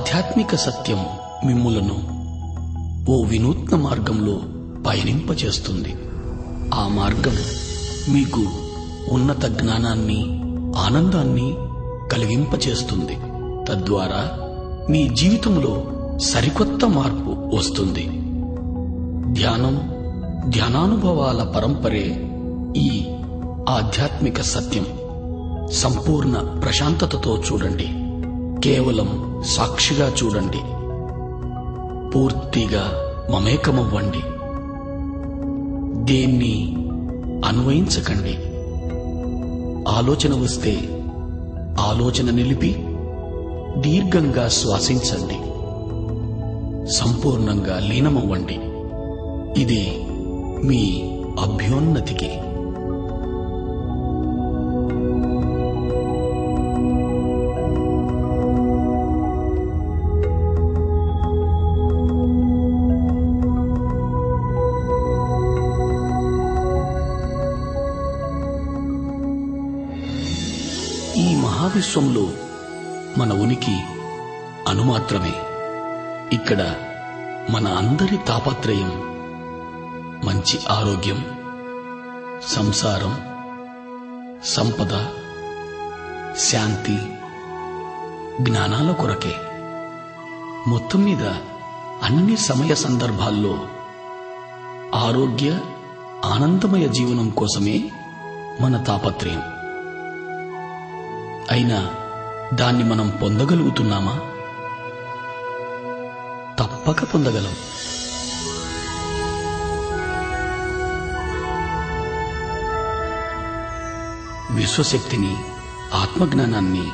ఆధ్యాత్మిక సత్యం మిమ్ములను ఓ వినూత్న మార్గంలో పయనింపచేస్తుంది. ఆ మార్గం మీకు ఉన్నత జ్ఞానాన్ని ఆనందాన్ని కలిగింపచేస్తుంది. తద్వారా మీ జీవితంలో సరికొత్త మార్పు వస్తుంది. ధ్యానం ధ్యానానుభవాల పరంపరే ఈ ఆధ్యాత్మిక సత్యం. సంపూర్ణ ప్రశాంతతతో చూడండి. కేవలం సాక్షిగా చూడండి. పూర్తిగా మమేకమవ్వండి. దేన్ని అన్వయించకండి. ఆలోచన వస్తే ఆలోచన నిలిపి దీర్ఘంగా శ్వాసించండి. సంపూర్ణంగా లీనమవ్వండి. ఇది మీ అభ్యోన్నతికి. మహావిశ్వంలో మన ఉనికి అనుమాత్రమే ఇక్కడ మన అందరి తాపత్రయం మంచి ఆరోగ్యం సంసారం సంపద శాంతి జ్ఞానాల కొరకే. మొత్తం మీద అన్ని సమయ సందర్భాల్లో ఆరోగ్య ఆనందమయ జీవనం కోసమే మన తాపత్రయం. అయినా దాన్ని మనం పొందగలుగుతున్నామా? తప్పక పొందగలం. విశ్వశక్తిని ఆత్మజ్ఞానాన్ని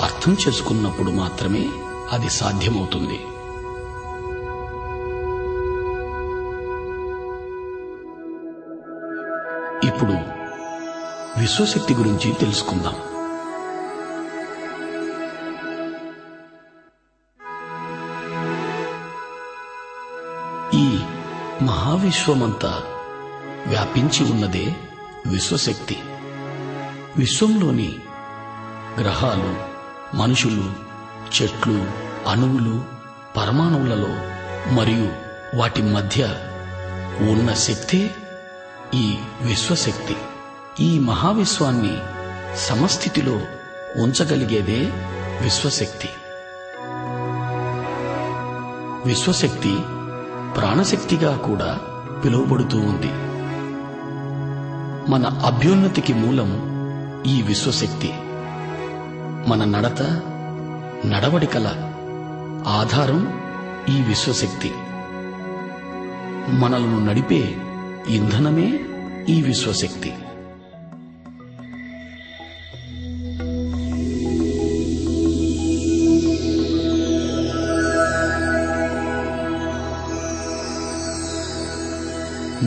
అర్థం చేసుకున్నప్పుడు మాత్రమే అది సాధ్యమవుతుంది. ఇప్పుడు విశ్వశక్తి గురించి తెలుసుకుందాం. మహావిశ్వమంతా వ్యాపించి ఉన్నదే విశ్వశక్తి. విశ్వంలోని గ్రహాలు మనుషులు చెట్లు అణువులు పరమాణువులలో మరియు వాటి మధ్య ఉన్న శక్తే ఈ విశ్వశక్తి. ఈ మహావిశ్వాన్ని సమస్థితిలో ఉంచగలిగేదే విశ్వశక్తి. విశ్వశక్తి ప్రాణశక్తిగా కూడా పిలువబడుతూ ఉంది. మన అభ్యున్నతికి మూలం ఈ విశ్వశక్తి. మన నడత నడవడికల ఆధారం ఈ విశ్వశక్తి. మనలను నడిపే ఇంధనమే ఈ విశ్వశక్తి.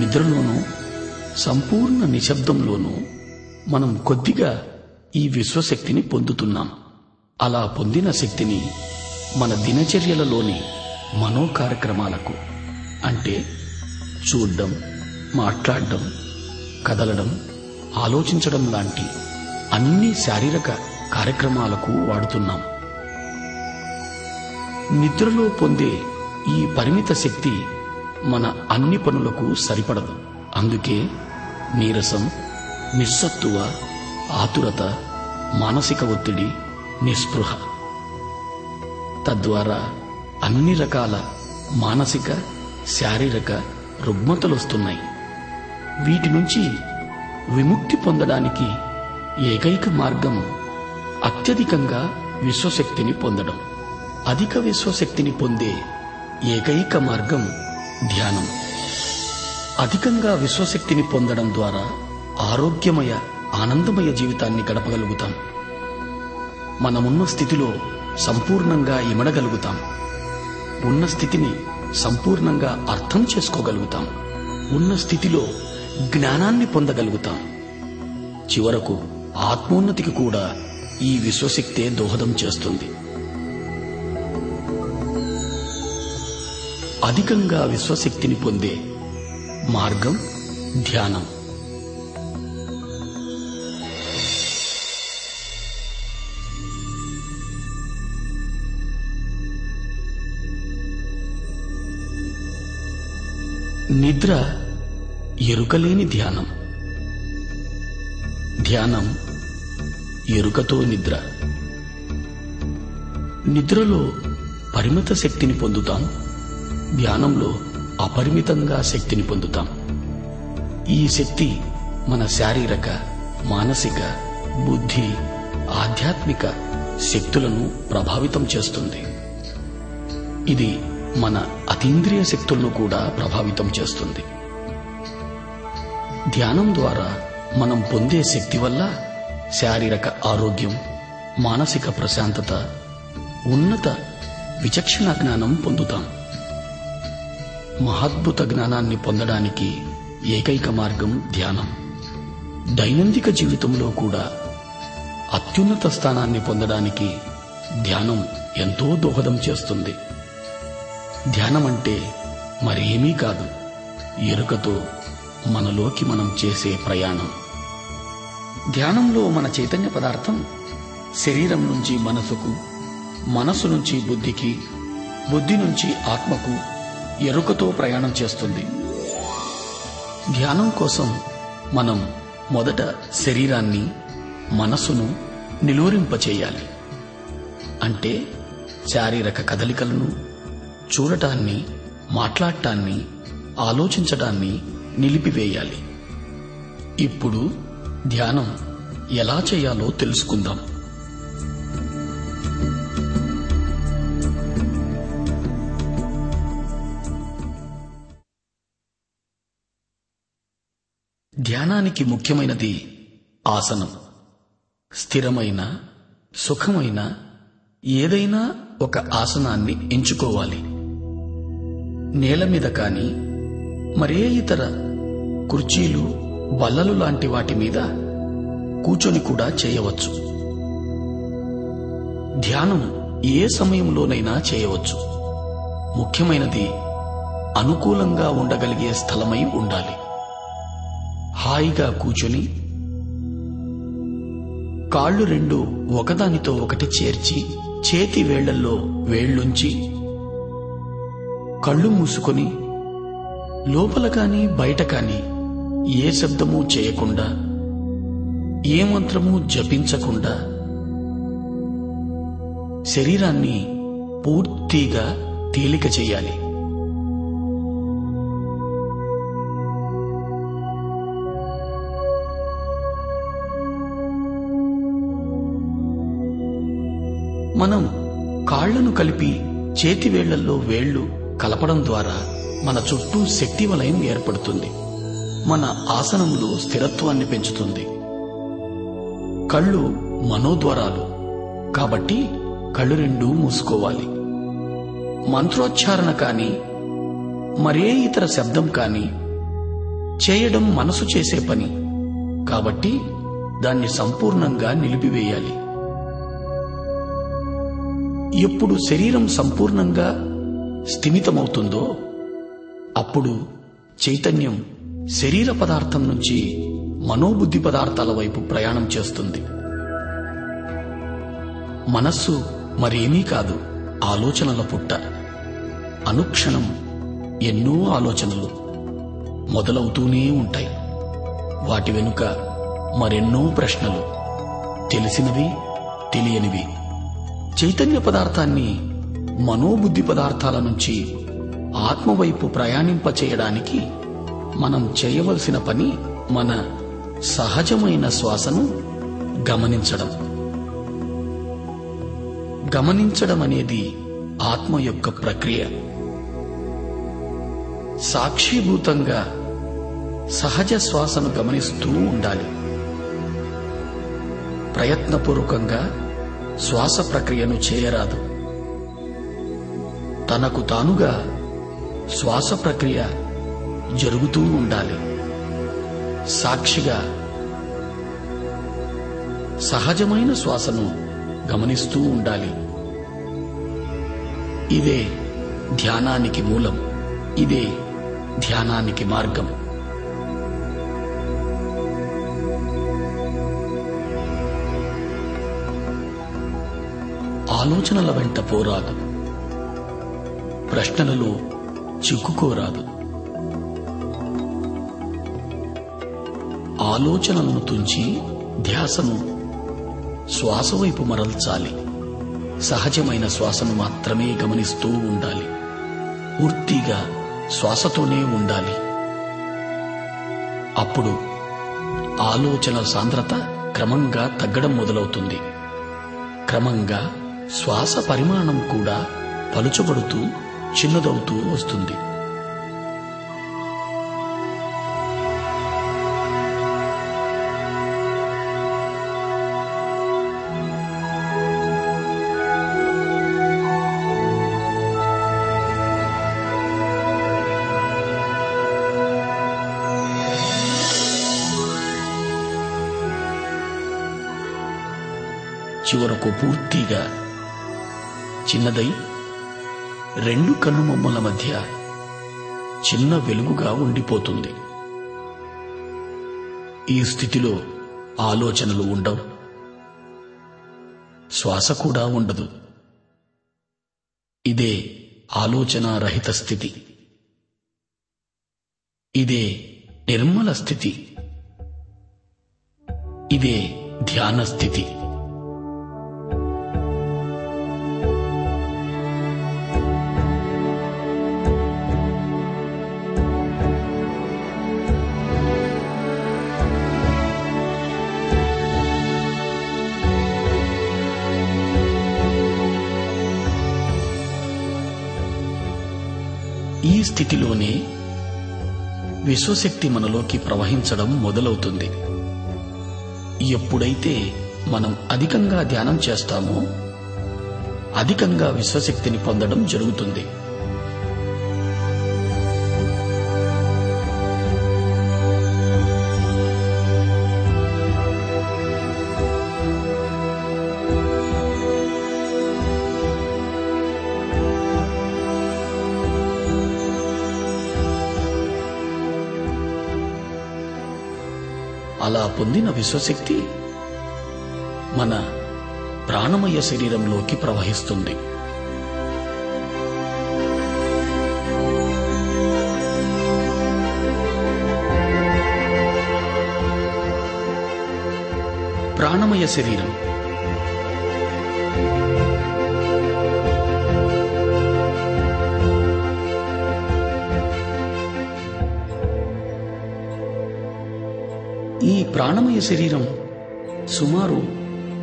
నిద్రలోనూ సంపూర్ణ నిశ్శబ్దంలోనూ మనం కొద్దిగా ఈ విశ్వశక్తిని పొందుతున్నాం. అలా పొందిన శక్తిని మన దినచర్యలలోని మనో కార్యక్రమాలకు అంటే చూడ్డం మాట్లాడడం కదలడం ఆలోచించడం లాంటి అన్ని శారీరక కార్యక్రమాలకు వాడుతున్నాం. నిద్రలో పొందే ఈ పరిమిత శక్తి మన అన్ని పనులకు సరిపడదు. అందుకే నీరసం నిస్సత్తువ ఆతురత మానసిక ఒత్తిడి నిస్పృహ. తద్వారా అన్ని రకాల మానసిక శారీరక రుగ్మతలొస్తున్నాయి. వీటి నుంచి విముక్తి పొందడానికి ఏకైక మార్గం అత్యధికంగా విశ్వశక్తిని పొందడం. అధిక విశ్వశక్తిని పొందే ఏకైక మార్గం ధ్యానం. అధికంగా విశ్వశక్తిని పొందడం ద్వారా ఆరోగ్యమయ ఆనందమయ జీవితాన్ని గడపగలుగుతాం. మనమున్న స్థితిలో సంపూర్ణంగా ఇమడగలుగుతాం. ఉన్న స్థితిని సంపూర్ణంగా అర్థం చేసుకోగలుగుతాం. ఉన్న స్థితిలో జ్ఞానాన్ని పొందగలుగుతాం. చివరకు ఆత్మోన్నతికి కూడా ఈ విశ్వశక్తే దోహదం చేస్తుంది. అధికంగా విశ్వశక్తిని పొందే మార్గం ధ్యానం. నిద్ర ఎరుకలేని ధ్యానం. ధ్యానం ఎరుకతో నిద్ర. నిద్రలో పరిమిత శక్తిని పొందుతాం. ధ్యానంలో అపరిమితంగా శక్తిని పొందుతాం. ఈ శక్తి మన శారీరక మానసిక బుద్ధి ఆధ్యాత్మిక శక్తులను ప్రభావితం చేస్తుంది. ఇది మన అతీంద్రియ శక్తులను కూడా ప్రభావితం చేస్తుంది. ధ్యానం ద్వారా మనం పొందే శక్తి వల్ల శారీరక ఆరోగ్యం మానసిక ప్రశాంతత ఉన్నత విచక్షణ జ్ఞానం పొందుతాం. మహాద్భుత జ్ఞానాన్ని పొందడానికి ఏకైక మార్గం ధ్యానం. దైనందిక జీవితంలో కూడా అత్యున్నత స్థానాన్ని పొందడానికి ధ్యానం ఎంతో దోహదం చేస్తుంది. ధ్యానం అంటే మరేమీ కాదు ఎరుకతో మనలోకి మనం చేసే ప్రయాణం. ధ్యానంలో మన చైతన్య పదార్థం శరీరం నుంచి మనసుకు మనసు నుంచి బుద్ధికి బుద్ధి నుంచి ఆత్మకు ఎరుకతో ప్రయాణం చేస్తుంది. ధ్యానం కోసం మనం మొదట శరీరాన్ని మనసును నిలువరింపచేయాలి. అంటే శారీరక కదలికలను చూడటాన్ని మాట్లాడటాన్ని ఆలోచించటాన్ని నిలిపివేయాలి. ఇప్పుడు ధ్యానం ఎలా చేయాలో తెలుసుకుందాం. ధ్యానానికి ముఖ్యమైనది ఆసనం. స్థిరమైన సుఖమైన ఏదైనా ఒక ఆసనాన్ని ఎంచుకోవాలి. నేల మీద కాని మరే ఇతర కుర్చీలు బల్లలు లాంటి వాటి మీద కూచొని కూడా చేయవచ్చు. ధ్యానం ఏ సమయంలోనైనా చేయవచ్చు. ముఖ్యమైనది అనుకూలంగా ఉండగలిగే స్థలమై ఉండాలి. హాయిగా కూచుని కాళ్ళు రెండు ఒకదానితో ఒకటి చేర్చి చేతి వేళ్ళల్లో వేళ్ళుంచి కళ్ళు మూసుకొని లోపల కాని బయట కాని ఏ శబ్దమూ చేయకుండా ఏ మంత్రము జపించకుండా శరీరాన్ని పూర్తిగా తేలిక చేయాలి. మనం కాళ్ళను కలిపి చేతివేళ్ళల్లో వేళ్ళు కలపడం ద్వారా మన చుట్టూ శక్తి వలయం ఏర్పడుతుంది. మన ఆసనంలో స్థిరత్వాన్ని పెంచుతుంది. కళ్ళు మనోద్వారాలు. కాబట్టి కళ్ళు రెండూ మూసుకోవాలి. మంత్రోచ్చారణ కాని మరే ఇతర శబ్దం కాని చేయడం మనసు చేసే పని. కాబట్టి దాన్ని సంపూర్ణంగా నిలిపివేయాలి. ఎప్పుడు శరీరం సంపూర్ణంగా స్థిమితమవుతుందో అప్పుడు చైతన్యం శరీర పదార్థం నుంచి మనోబుద్ధి పదార్థాల వైపు ప్రయాణం చేస్తుంది. మనస్సు మరేమీ కాదు ఆలోచనల పుట్ట. అనుక్షణం ఎన్నో ఆలోచనలు మొదలవుతూనే ఉంటాయి. వాటి వెనుక మరెన్నో ప్రశ్నలు. తెలిసినవి తెలియనివి. చైతన్య పదార్థాన్ని మనోబుద్ధి పదార్థాల నుంచి ఆత్మవైపు ప్రయాణింపచేయడానికి మనం చేయవలసిన పని మన సహజమైన శ్వాసను గమనించడం. గమనించడం అనేది ఆత్మ యొక్క ప్రక్రియ. సాక్షిభూతంగా సహజ శ్వాసను గమనిస్తూ ఉండాలి. ప్రయత్నపూర్వకంగా శ్వాస ప్రక్రియను చేయరాదు. తనకు తానుగా శ్వాస ప్రక్రియ జరుగుతూ ఉండాలి. సాక్షిగా సహజమైన శ్వాసను గమనిస్తూ ఉండాలి. ఇదే ధ్యానానికి మూలం. ఇదే ధ్యానానికి మార్గం. ఆలోచనల వెంట పోరాదు. ప్రశ్నలలో చిక్కుకోరాదు. ఆలోచనలను తుంచి ధ్యాసను శ్వాస వైపు మరల్చాలి. సహజమైన శ్వాసను మాత్రమే గమనిస్తూ ఉండాలి. పూర్తిగా శ్వాసతోనే ఉండాలి. అప్పుడు ఆలోచన సాంద్రత క్రమంగా తగ్గడం మొదలవుతుంది. క్రమంగా శ్వాస పరిమాణం కూడా పలుచబడుతూ చిన్నదవుతూ వస్తుంది. చివరకు పూర్తిగా చిన్నదై రెండు కన్నుమొమ్మల మధ్య చిన్న వెలుగుగా ఉండిపోతుంది. ఈ స్థితిలో ఆలోచనలు ఉండవు. శ్వాస కూడా ఉండదు. ఇదే ఆలోచనారహిత స్థితి. ఇదే నిర్మల స్థితి. ఇదే ధ్యాన స్థితి. ఈ స్థితిలోనే విశ్వశక్తి మనలోకి ప్రవహించడం మొదలవుతుంది. ఎప్పుడైతే మనం అధికంగా ధ్యానం చేస్తామో అధికంగా విశ్వశక్తిని పొందడం జరుగుతుంది. పొందిన విశ్వశక్తి మన ప్రాణమయ శరీరంలోకి ప్రవహిస్తుంది. ప్రాణమయ శరీరం ప్రాణమయ శరీరం. సుమారు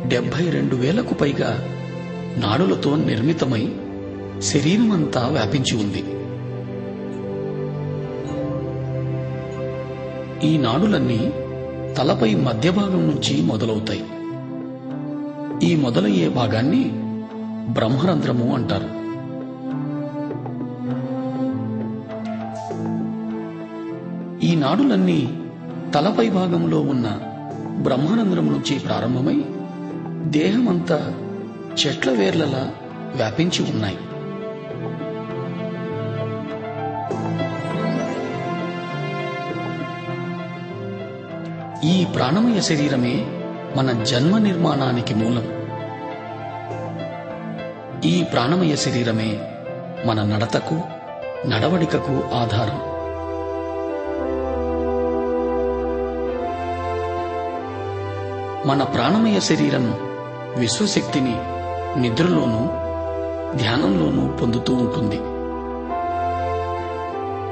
డెబ్బై రెండు వేలకు పైగా నాడులతో నిర్మితమై శరీరమంతా వ్యాపించి ఉంది. ఈ నాడులన్నీ తలపై మధ్య భాగం నుంచి మొదలవుతాయి. ఈ మొదలయ్యే భాగాన్ని బ్రహ్మరంధ్రము అంటారు. ఈ నాడులన్నీ తలపై భాగంలో ఉన్న బ్రహ్మానందరం నుంచి ప్రారంభమై దేహమంతా చెట్ల వేర్లలా వ్యాపించి ఉన్నాయి. ఈ ప్రాణమయ శరీరమే మన జన్మ నిర్మాణానికి మూలం. ఈ ప్రాణమయ శరీరమే మన నడతకు నడవడికకు ఆధారం. మన ప్రాణమయ శరీరం విశ్వశక్తిని నిద్రలోనూ ధ్యానంలోనూ పొందుతూ ఉంటుంది.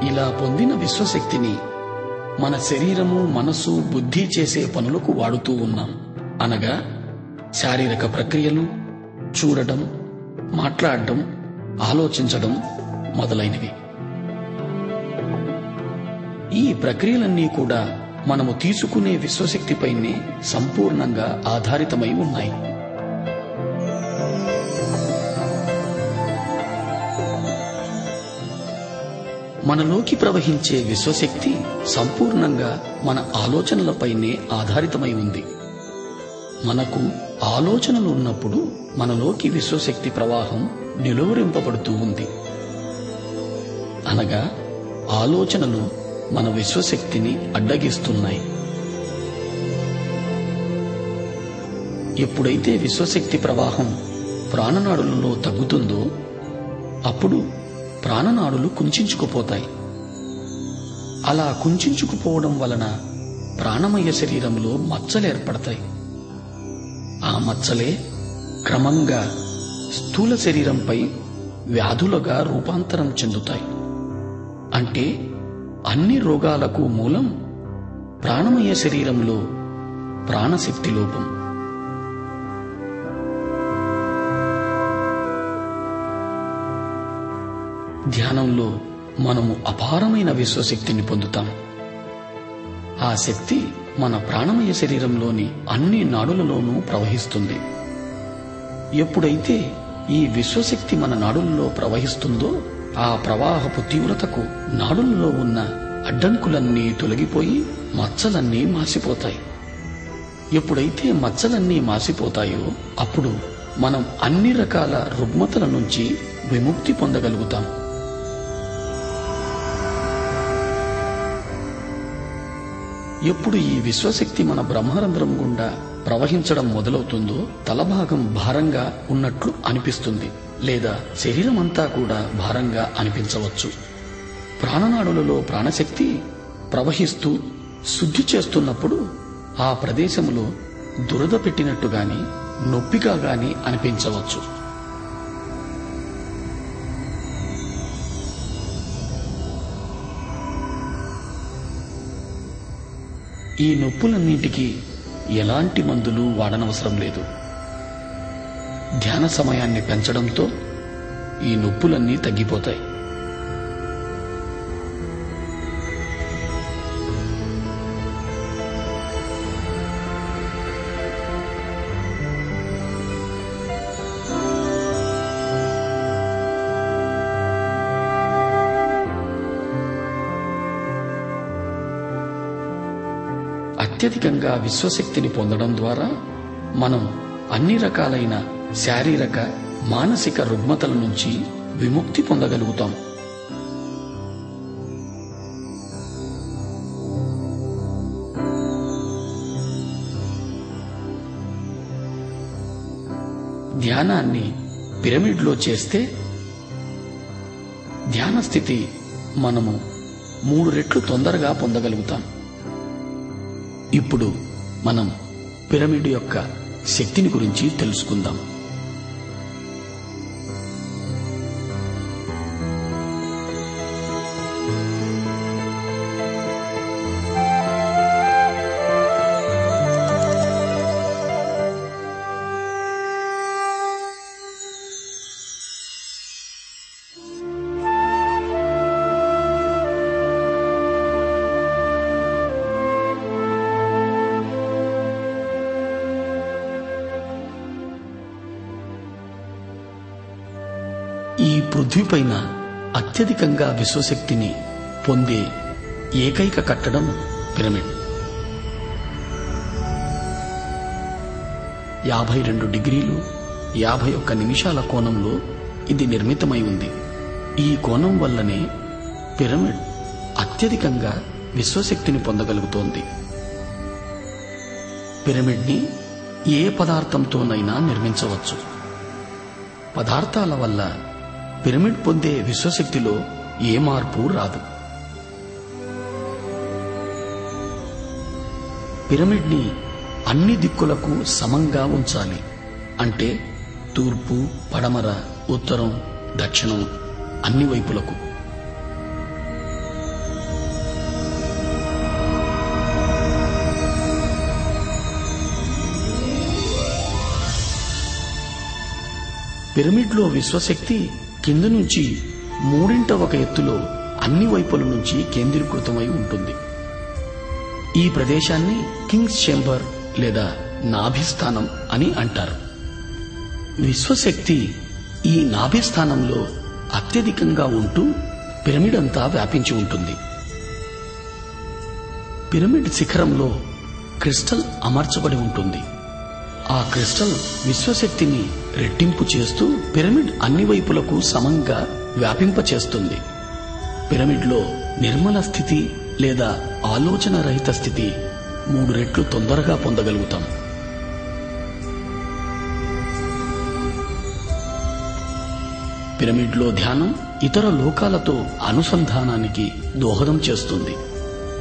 ఇలా పొందిన విశ్వశక్తిని మన శరీరము మనసు బుద్ధి చేసే పనులకు వాడుతూ ఉన్నాం. అనగా శారీరక ప్రక్రియలు చూడటం మాట్లాడటం ఆలోచించడం మొదలైనవి. ఈ ప్రక్రియలన్నీ కూడా మనము తీసుకునే విశ్వశక్తిపైనే సంపూర్ణంగా ఆధారితమై ఉన్నాయి. మనలోకి ప్రవహించే విశ్వశక్తి సంపూర్ణంగా మన ఆలోచనలపైనే ఆధారితమై ఉంది. మనకు ఆలోచనలు ఉన్నప్పుడు మనలోకి విశ్వశక్తి ప్రవాహం నిలువరింపబడుతూ ఉంది. అనగా ఆలోచనలు మన విశ్వశక్తిని అడ్డగిస్తున్నాయి. ఎప్పుడైతే విశ్వశక్తి ప్రవాహం ప్రాణనాడులలో తగ్గుతుందో అప్పుడు ప్రాణనాడులు కుంచుకుపోతాయి. అలా కుంచుకుపోవడం వలన ప్రాణమయ శరీరంలో మచ్చలు ఏర్పడతాయి. ఆ మచ్చలే క్రమంగా స్థూల శరీరంపై వ్యాధులుగా రూపాంతరం చెందుతాయి. అంటే అన్ని రోగాలకు మూలం ప్రాణమయ శరీరంలో ప్రాణశక్తి లోపం. ధ్యానంలో మనము అపారమైన విశ్వశక్తిని పొందుతాం. ఆ శక్తి మన ప్రాణమయ శరీరంలోని అన్ని నాడులలోనూ ప్రవహిస్తుంది. ఎప్పుడైతే ఈ విశ్వశక్తి మన నాడులలో ప్రవహిస్తుందో ఆ ప్రవాహపు తీవ్రతకు నాడులలో ఉన్న అడ్డంకులన్నీ తొలగిపోయి మచ్చలన్నీ మాసిపోతాయి ఎప్పుడైతే మచ్చలన్నీ మాసిపోతాయో అప్పుడు మనం అన్ని రకాల రుగ్మతల నుంచి విముక్తి పొందగలుగుతాం. ఎప్పుడు ఈ విశ్వశక్తి మన బ్రహ్మరంధ్రం గుండా ప్రవహించడం మొదలవుతుందో తలభాగం భారంగా ఉన్నట్లు అనిపిస్తుంది. లేదా శరీరం అంతా కూడా భారంగా అనిపించవచ్చు. ప్రాణనాడులలో ప్రాణశక్తి ప్రవహిస్తూ శుద్ధి చేస్తున్నప్పుడు ఆ ప్రదేశంలో దురద పెట్టినట్టుగాని నొప్పిగా గాని అనిపించవచ్చు. ఈ నొప్పులన్నింటికి ఎలాంటి మందులు వాడనవసరం లేదు. ధ్యాన సమయాన్ని పెంచడంతో ఈ నొప్పులన్నీ తగ్గిపోతాయి. అత్యధికంగా విశ్వశక్తిని పొందడం ద్వారా మనం అన్ని రకాలైన శారీరక మానసిక రుగ్మతల నుంచి విముక్తి పొందగలుగుతాం. ధ్యానాన్ని పిరమిడ్లో చేస్తే ధ్యాన స్థితి మనము మూడు రెట్లు తొందరగా పొందగలుగుతాం. ఇప్పుడు మనం పిరమిడ్ యొక్క శక్తిని గురించి తెలుసుకుందాం. పృథ్వీపైన అత్యధికంగా విశ్వశక్తిని పొందే ఏకైక కట్టడం పిరమిడ్. యాభై రెండు డిగ్రీలు యాభై ఒక్క నిమిషాల కోణంలో ఇది నిర్మితమై ఉంది. ఈ కోణం వల్లనే పిరమిడ్ అత్యధికంగా విశ్వశక్తిని పొందగలుగుతోంది. పిరమిడ్ని ఏ పదార్థంతోనైనా నిర్మించవచ్చు. పదార్థాల వల్ల పిరమిడ్ పొందే విశ్వశక్తిలో ఏ మార్పు రాదు. పిరమిడ్ని అన్ని దిక్కులకు సమంగా ఉంచాలి. అంటే తూర్పు పడమర ఉత్తరం దక్షిణం అన్ని వైపులకు. పిరమిడ్లో విశ్వశక్తి కింద నుంచి మూడింట ఒక ఎత్తులో అన్ని వైపుల నుంచి కేంద్రీకృతమై ఉంటుంది. ఈ ప్రదేశాన్ని కింగ్స్ చేంబర్ లేదా నాభిస్థానం అని అంటారు. విశ్వశక్తి ఈ నాభిస్థానంలో అత్యధికంగా ఉంటూ పిరమిడ్ అంతా వ్యాపించి ఉంటుంది. పిరమిడ్ శిఖరంలో క్రిస్టల్ అమర్చబడి ఉంటుంది. ఆ క్రిస్టల్ విశ్వశక్తిని రెట్టింపు చేస్తూ పిరమిడ్ అన్ని వైపులకు సమంగా వ్యాపింపచేస్తుంది. పిరమిడ్లో నిర్మల స్థితి లేదా ఆలోచన రహిత స్థితి మూడు రెట్లు తొందరగా పొందగలుగుతాం. పిరమిడ్లో ధ్యానం ఇతర లోకాలతో అనుసంధానానికి దోహదం చేస్తుంది.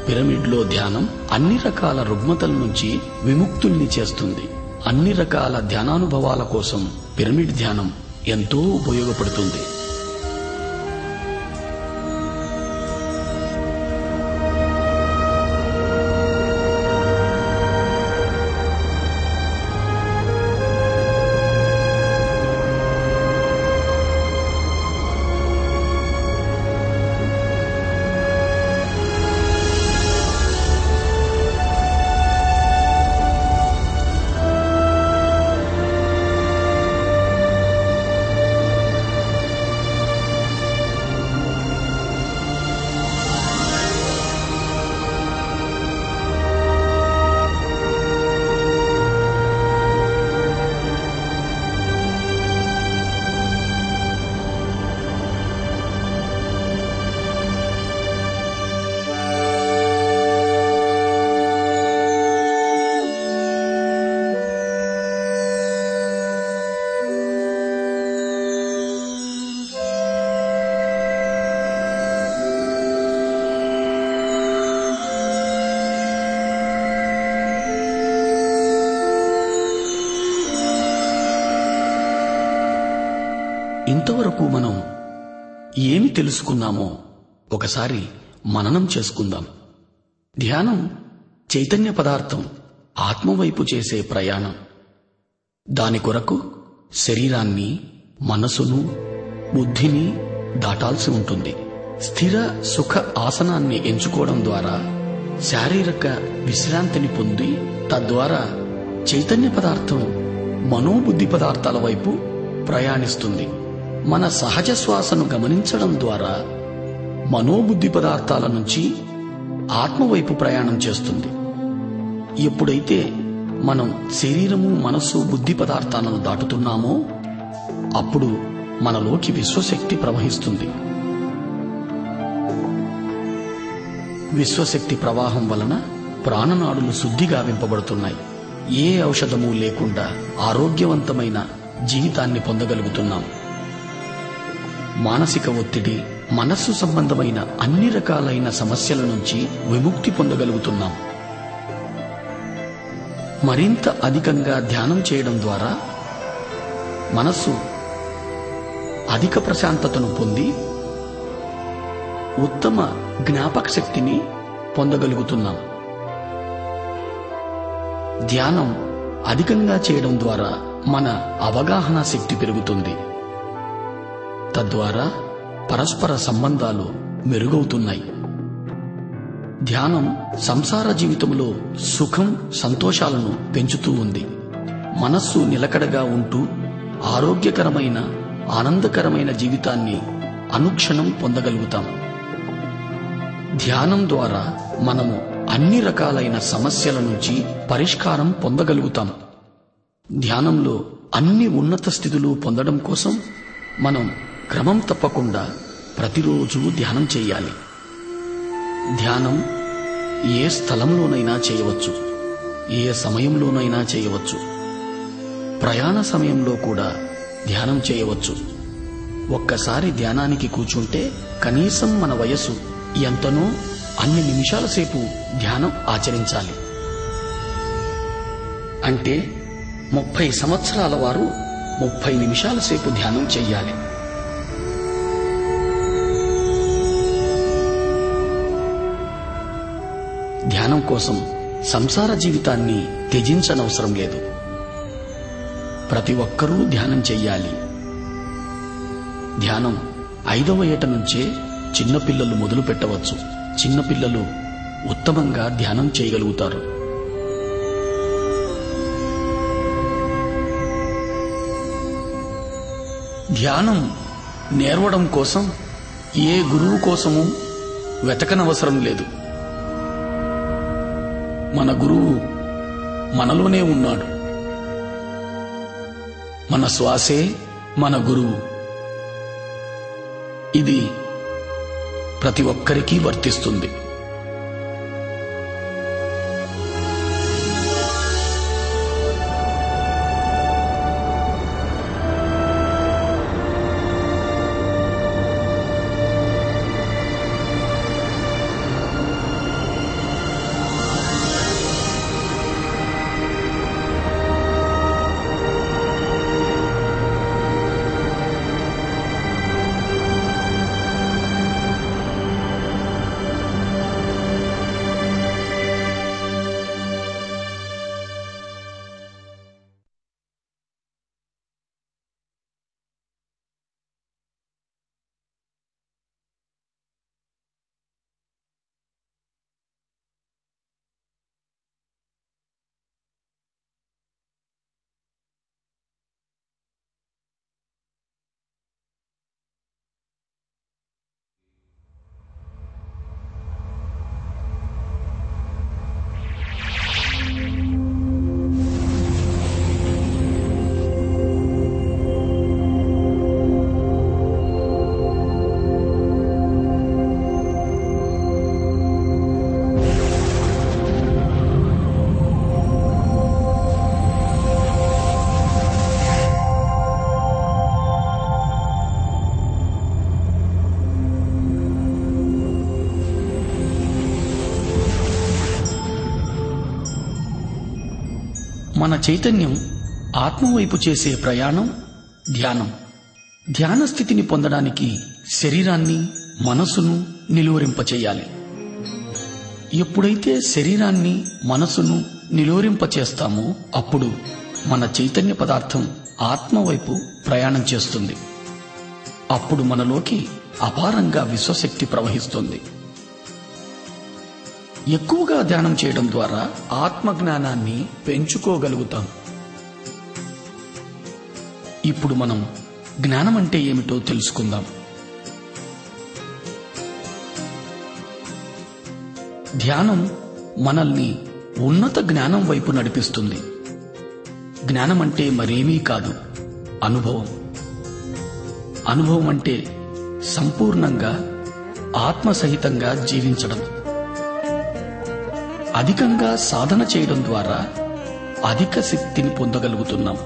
పిరమిడ్లో ధ్యానం అన్ని రకాల రుగ్మతల నుంచి విముక్తుల్ని చేస్తుంది. అన్ని రకాల ధ్యానానుభవాల కోసం పిరమిడ్ ధ్యానం ఎంతో ఉపయోగపడుతుంది. తెలుసుకున్నామో ఒకసారి మననం చేసుకుందాం. ధ్యానం చైతన్య పదార్థం ఆత్మవైపు చేసే ప్రయాణం. దాని కొరకు శరీరాన్ని మనసును బుద్ధిని దాటాల్సి ఉంటుంది. స్థిర సుఖ ఆసనాన్ని ఎంచుకోవడం ద్వారా శారీరక విశ్రాంతిని పొంది తద్వారా చైతన్య పదార్థం మనోబుద్ధి పదార్థాల వైపు ప్రయాణిస్తుంది. మన సహజ శ్వాసను గమనించడం ద్వారా మనోబుద్ధి పదార్థాల నుంచి ఆత్మవైపు ప్రయాణం చేస్తుంది. ఎప్పుడైతే మనం శరీరము మనస్సు బుద్ధి పదార్థాలను దాటుతున్నామో అప్పుడు మనలోకి విశ్వశక్తి ప్రవహిస్తుంది. విశ్వశక్తి ప్రవాహం వలన ప్రాణనాడులు శుద్ధిగా వింపబడుతున్నాయి ఏ ఔషధము లేకుండా ఆరోగ్యవంతమైన జీవితాన్ని పొందగలుగుతున్నాం. మానసిక ఒత్తిడి మనస్సు సంబంధమైన అన్ని రకాలైన సమస్యల నుంచి విముక్తి పొందగలుగుతున్నాం. మరింత అధికంగా ధ్యానం చేయడం ద్వారా మనస్సు అధిక ప్రశాంతతను పొంది ఉత్తమ జ్ఞాపక శక్తిని పొందగలుగుతున్నాం. ధ్యానం అధికంగా చేయడం ద్వారా మన అవగాహన శక్తి పెరుగుతుంది. తద్వారా పరస్పర సంబంధాలు మెరుగవుతున్నాయి. ధ్యానం సంసార జీవితంలో సుఖం సంతోషాలను పెంచుతూ ఉంది. మనస్సు నిలకడగా ఉంటూ ఆరోగ్యకరమైన ఆనందకరమైన జీవితాన్ని అనుక్షణం పొందగలుగుతాం. ధ్యానం ద్వారా మనము అన్ని రకాలైన సమస్యల నుంచి పరిష్కారం పొందగలుగుతాం. ధ్యానంలో అన్ని ఉన్నత స్థితులు పొందడం కోసం మనం క్రమం తప్పకుండా ప్రతిరోజు ధ్యానం చేయాలి. ధ్యానం ఏ స్థలంలోనైనా చేయవచ్చు. ఏ సమయంలోనైనా చేయవచ్చు. ప్రయాణ సమయంలో కూడా ధ్యానం చేయవచ్చు. ఒక్కసారి ధ్యానానికి కూర్చుంటే కనీసం మన వయస్సు ఎంతనో అన్ని నిమిషాల సేపు ధ్యానం ఆచరించాలి. అంటే ముప్పై సంవత్సరాల వారు ముప్పై నిమిషాల సేపు ధ్యానం చెయ్యాలి ధ్యానం కోసం సంసార జీవితాన్ని త్యజించనవసరం లేదు. ప్రతి ఒక్కరూ ధ్యానం చెయ్యాలి. ధ్యానం ఐదవ ఏట నుంచే చిన్నపిల్లలు మొదలు పెట్టవచ్చు. చిన్నపిల్లలు ఉత్తమంగా ధ్యానం చేయగలుగుతారు. ధ్యానం నేర్వడం కోసం ఏ గురువు కోసము వెతకనవసరం లేదు. మన గురువు మనలోనే ఉన్నాడు. మన శ్వాసే మన గురువు. ఇది ప్రతి ఒక్కరికి వర్తిస్తుంది. మన చైతన్యం ఆత్మవైపు చేసే ప్రయాణం ధ్యానం. ధ్యాన స్థితిని పొందడానికి శరీరాన్ని మనసును నిలువరింపచేయాలి. ఎప్పుడైతే శరీరాన్ని మనసును నిలువరింపచేస్తామో అప్పుడు మన చైతన్య పదార్థం ఆత్మవైపు ప్రయాణం చేస్తుంది. అప్పుడు మనలోకి అపారంగా విశ్వశక్తి ప్రవహిస్తుంది. ఎక్కువగా ధ్యానం చేయడం ద్వారా ఆత్మ జ్ఞానాన్ని పెంచుకోగలుగుతాం. ఇప్పుడు మనం జ్ఞానం అంటే ఏమిటో తెలుసుకుందాం. ధ్యానం మనల్ని ఉన్నత జ్ఞానం వైపు నడిపిస్తుంది. జ్ఞానం అంటే మరేమీ కాదు అనుభవం. అనుభవం అంటే సంపూర్ణంగా ఆత్మసహితంగా జీవించడం. అధికంగా సాధన చేయడం ద్వారా అధిక శక్తిని పొందగలుగుతున్నాం.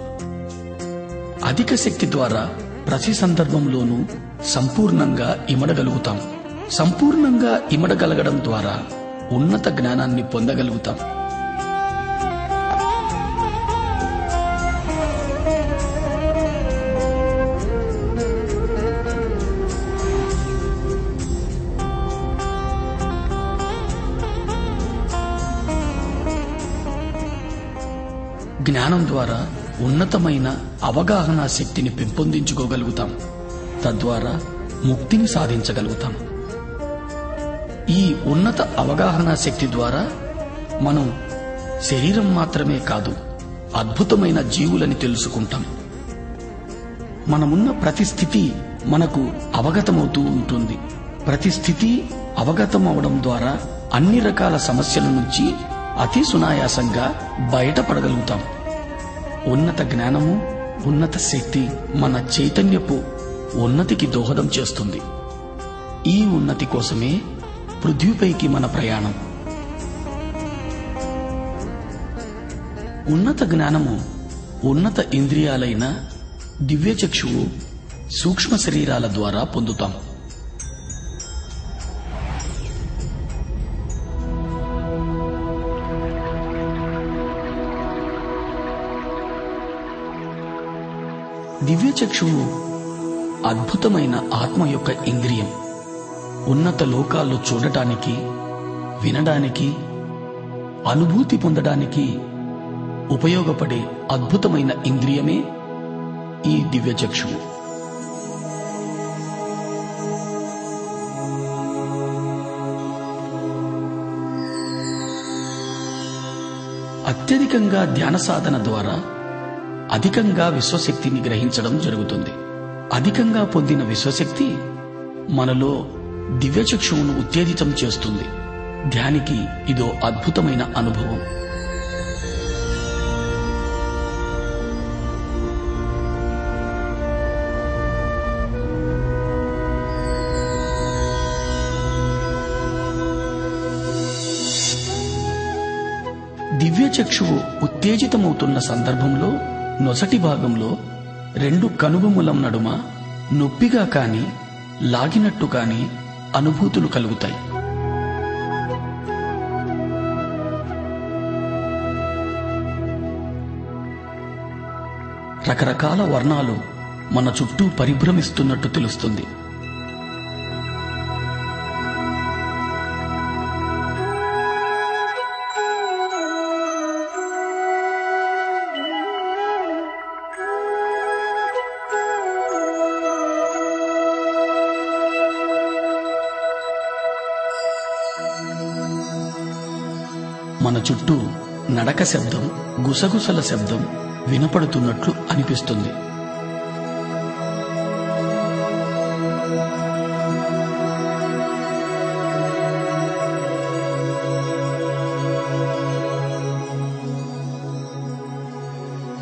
అధిక శక్తి ద్వారా ప్రతి సందర్భంలోనూ సంపూర్ణంగా ఇమడగలుగుతాం. సంపూర్ణంగా ఇమడగలగడం ద్వారా ఉన్నత జ్ఞానాన్ని పొందగలుగుతాం. జ్ఞానం ద్వారా ఉన్నతమైన అవగాహన శక్తిని పెంపొందించుకోగలుగుతాం. తద్వారా ముక్తిని సాధించగలుగుతాం. ఈ ఉన్నత అవగాహన శక్తి ద్వారా మనం శరీరం మాత్రమే కాదు అద్భుతమైన జీవులని తెలుసుకుంటాం. మనమున్న ప్రతి స్థితి మనకు అవగతమవుతూ ఉంటుంది. ప్రతి స్థితి అవగతం అవడం ద్వారా అన్ని రకాల సమస్యల నుంచి అతి సునాయాసంగా బయటపడగలుగుతాం. ఉన్నత జ్ఞానము ఉన్నత శక్తి మన చైతన్యపు ఉన్నతికి దోహదం చేస్తుంది. ఈ ఉన్నతి కోసమే పృథ్వీపైకి మన ప్రయాణం. ఉన్నత జ్ఞానము ఉన్నత ఇంద్రియాలైన దివ్యచక్షువు సూక్ష్మ శరీరాల ద్వారా పొందుతాం. దివ్యచక్షువు అద్భుతమైన ఆత్మ యొక్క ఇంద్రియం. ఉన్నత లోకాల్లో చూడటానికి వినడానికి అనుభూతి పొందడానికి ఉపయోగపడే అద్భుతమైన ఇంద్రియమే ఈ దివ్యచక్షువు అత్యధికంగా ధ్యాన సాధన ద్వారా అధికంగా విశ్వశక్తిని గ్రహించడం జరుగుతుంది. అధికంగా పొందిన విశ్వశక్తి మనలో దివ్యచక్షువును ఉత్తేజితం చేస్తుంది. ధ్యానికి ఇదో అద్భుతమైన అనుభవం. దివ్యచక్షువు ఉత్తేజితమవుతున్న సందర్భంలో నొసటి భాగంలో రెండు కనుబొమ్మలం నడుమ నొప్పిగా కాని లాగినట్టు కాని అనుభూతులు కలుగుతాయి. రకరకాల వర్ణాలు మన చుట్టూ పరిభ్రమిస్తున్నట్టు తెలుస్తుంది. శబ్దం గుసగుసల శబ్దం వినపడుతున్నట్లు అనిపిస్తుంది.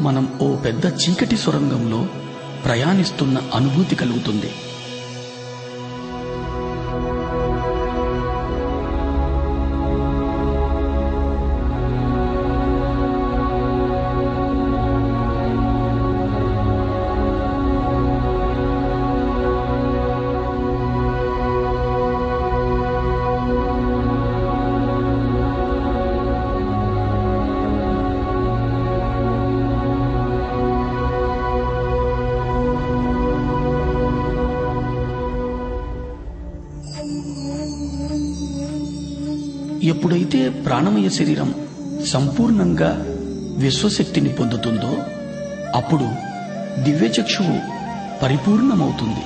మనం ఓ పెద్ద చీకటి సొరంగంలో ప్రయాణిస్తున్న అనుభూతి కలుగుతుంది. ప్రాణమయ శరీరం సంపూర్ణంగా విశ్వశక్తిని పొందుతుందో అప్పుడు దివ్యచక్షువు పరిపూర్ణమవుతుంది.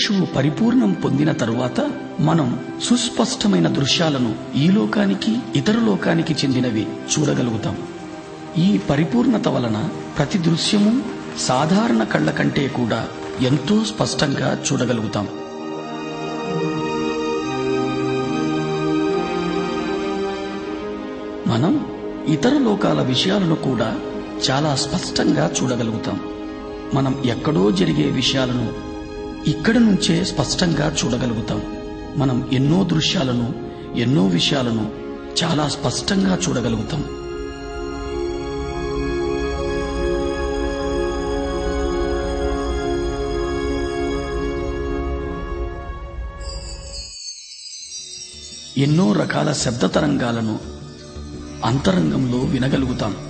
దివ్యచక్షువు పరిపూర్ణం పొందిన తరువాత మనం సుస్పష్టమైన దృశ్యాలను ఈ లోకానికి ఇతర లోకానికి చెందినవి చూడగలుగుతాం. ఈ పరిపూర్ణత వలన ప్రతి దృశ్యము సాధారణ కళ్ళ కంటే కూడా ఎంతో స్పష్టంగా చూడగలుగుతాం. మనం ఇతర లోకాల విషయాలను కూడా చాలా స్పష్టంగా చూడగలుగుతాం. మనం ఎక్కడో జరిగే విషయాలను ఇక్కడ నుంచే స్పష్టంగా చూడగలుగుతాం. మనం ఎన్నో దృశ్యాలను ఎన్నో విషయాలను చాలా స్పష్టంగా చూడగలుగుతాం. ఎన్నో రకాల శబ్ద తరంగాలను అంతరంగంలో వినగలుగుతాం.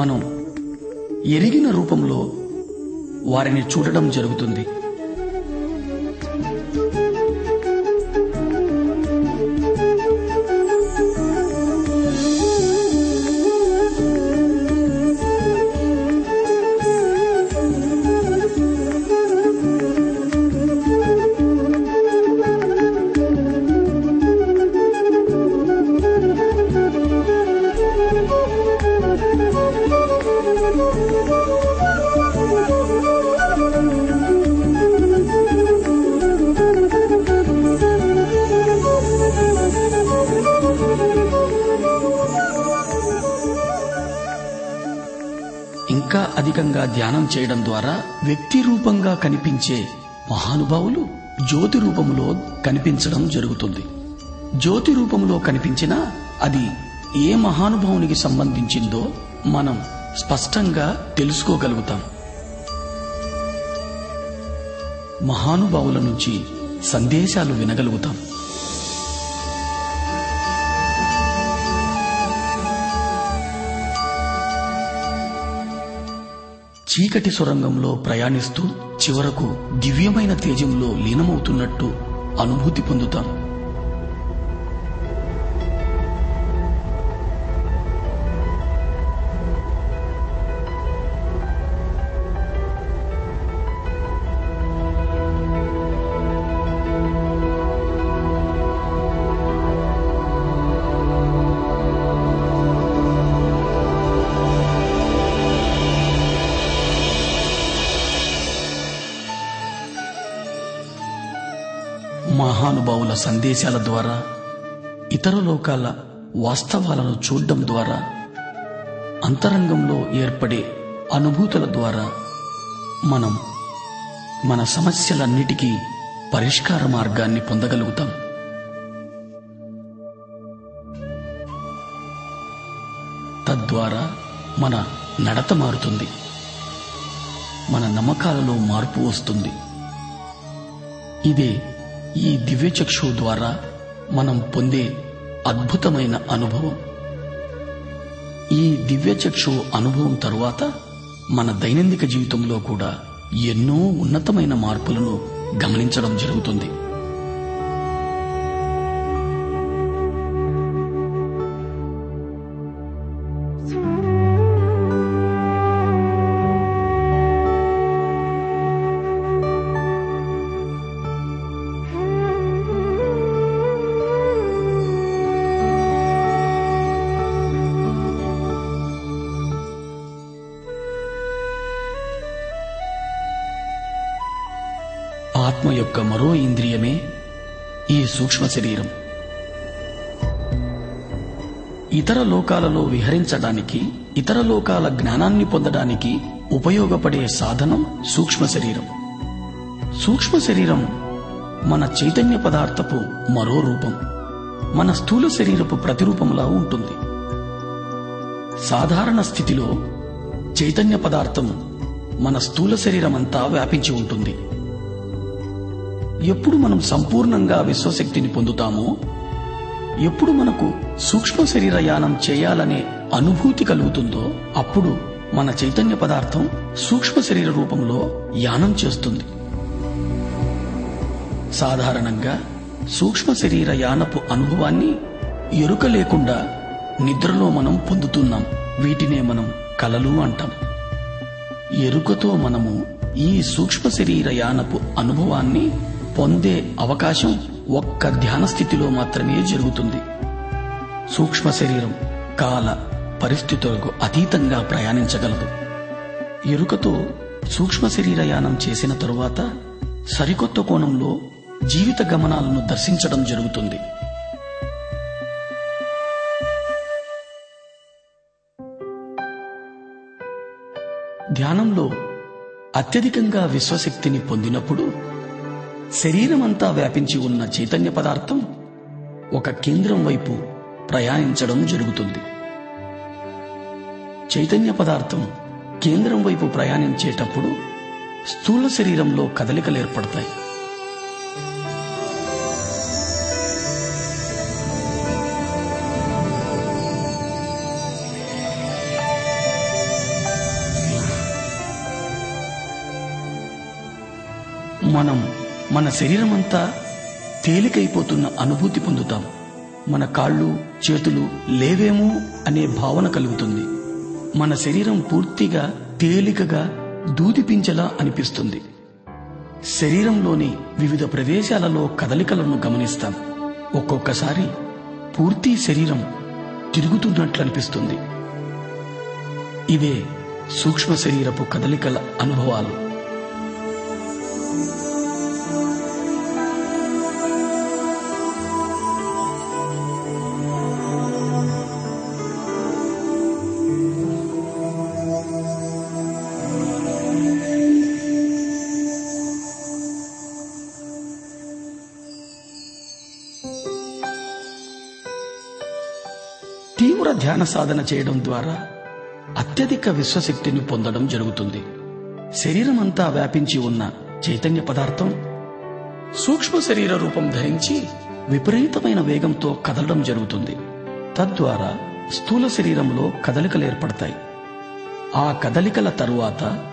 మనం ఎరిగిన రూపంలో వారిని చూడడం జరుగుతుంది. ధ్యానం చేయడం ద్వారా వ్యక్తి రూపంగా కనిపించే మహానుభావులు జ్యోతి రూపంలో కనిపించడం జరుగుతుంది. జ్యోతి రూపంలో కనిపించినా అది ఏ మహానుభావునికి సంబంధించిందో మనం స్పష్టంగా తెలుసుకోగలుగుతాం. మహానుభావుల నుంచి సందేశాలు వినగలుగుతాం. చీకటి సొరంగంలో ప్రయాణిస్తూ చివరకు దివ్యమైన తేజంలో లీనమవుతున్నట్టు అనుభూతి పొందుతాం మహానుభావుల సందేశాల ద్వారా ఇతర లోకాల వాస్తవాలను చూడడం ద్వారా అంతరంగంలో ఏర్పడే అనుభూతుల ద్వారా మనం మన సమస్యలన్నిటికీ పరిష్కార మార్గాన్ని పొందగలుగుతాం. తద్వారా మన నడత మారుతుంది. మన నమ్మకాలలో మార్పు వస్తుంది. ఇదే ఈ దివ్యచక్షు ద్వారా మనం పొందే అద్భుతమైన అనుభవం. ఈ దివ్యచక్షు అనుభవం తరువాత మన దైనందిక జీవితంలో కూడా ఎన్నో ఉన్నతమైన మార్పులను గమనించడం జరుగుతుంది. లోకాలలో విహరించడానికి ఇతర లోకాల జ్ఞానాన్ని పొందడానికి ఉపయోగపడే సాధనం సూక్ష్మ శరీరం. సూక్ష్మ శరీరం మన చైతన్య పదార్థపు మరో రూపం. మన స్థూల శరీరపు ప్రతిరూపంలా ఉంటుంది. సాధారణ స్థితిలో చైతన్య పదార్థం మన స్థూల శరీరమంతా వ్యాపించి ఉంటుంది. ఎప్పుడు మనం సంపూర్ణంగా విశ్వశక్తిని పొందుతామో ఎప్పుడు మనకు సూక్ష్మ శరీర యానం చేయాలనే అనుభూతి కలుగుతుందో అప్పుడు మన చైతన్య పదార్థం సూక్ష్మ శరీర రూపంలో యానం చేస్తుంది. సాధారణంగా సూక్ష్మ శరీర యానపు అనుభవాన్ని ఎరుక లేకుండా నిద్రలో మనం పొందుతున్నాం. వీటినే మనం కలలు అంటాం. ఎరుకతో మనము ఈ సూక్ష్మ శరీర యానపు అనుభవాన్ని పొందే అవకాశం ఒక్క ధ్యాన స్థితిలో మాత్రమే జరుగుతుంది. సూక్ష్మ శరీరం కాల పరిస్థితులకు అతీతంగా ప్రయాణించగలదు. ఎరుకతో సూక్ష్మ శరీర యానం చేసిన తరువాత సరికొత్త కోణంలో జీవిత గమనాలను దర్శించడం జరుగుతుంది. ధ్యానంలో అత్యధికంగా విశ్వశక్తిని పొందినప్పుడు శరీరమంతా వ్యాపించి ఉన్న చైతన్య పదార్థం ఒక కేంద్రం వైపు ప్రయాణించడం జరుగుతుంది. చైతన్య పదార్థం కేంద్రం వైపు ప్రయాణించేటప్పుడు స్థూల శరీరంలో కదలికలు ఏర్పడతాయి. మనం మన శరీరమంతా తేలికైపోతున్న అనుభూతి పొందుతాం. మన కాళ్ళు చేతులు లేవేమో అనే భావన కలుగుతుంది. మన శరీరం పూర్తిగా తేలికగా దూదిపించలా అనిపిస్తుంది. శరీరంలోని వివిధ ప్రదేశాలలో కదలికలను గమనిస్తాం. ఒక్కొక్కసారి పూర్తి శరీరం తిరుగుతున్నట్లు అనిపిస్తుంది ఇవే సూక్ష్మ శరీరపు కదలికల అనుభవాలు. ధ్యాన సాధన చేయడం ద్వారా అత్యధిక విశ్వశక్తిని పొందడం జరుగుతుంది. శరీరం అంతా వ్యాపించి ఉన్న చైతన్య పదార్థం సూక్ష్మ శరీర రూపం ధరించి విపరీతమైన వేగంతో కదలడం జరుగుతుంది. తద్వారా స్థూల శరీరంలో కదలికలు ఏర్పడతాయి. ఆ కదలికల తరువాత